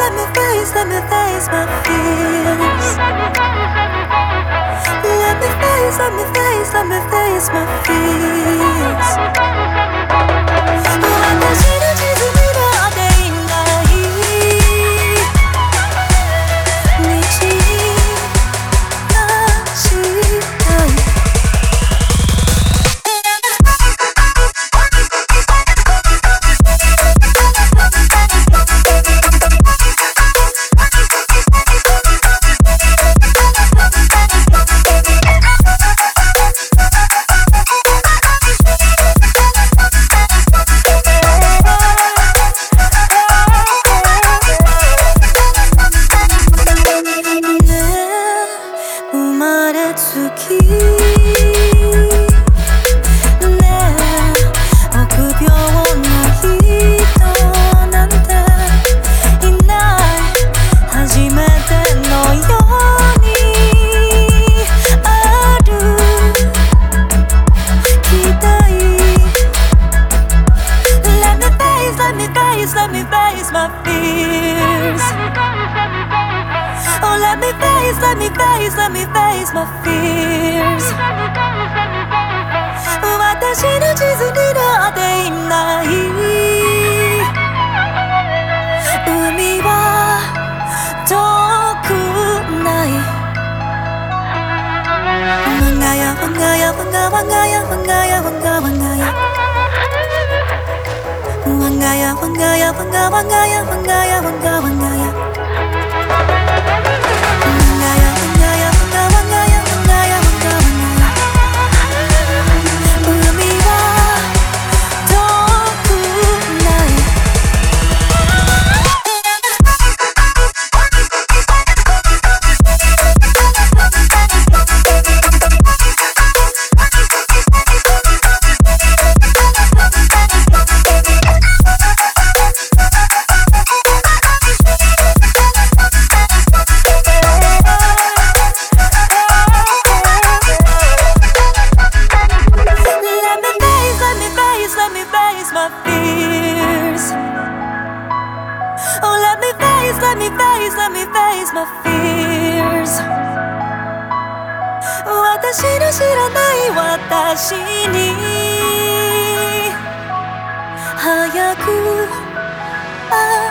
let me face let me face my fears. Let me face, let me face, let me face my fears. Let me face my fears Oh, let me face, let me face, let me face my fears. 私の地図になっていない海は遠くないわがやわがやわがわがやわがやわがわがや வங்காயா வங்கா வங்காயா வங்காயா வங்கா வங்காயா. face, let me face, let me face my fears 私の知らない私に早く会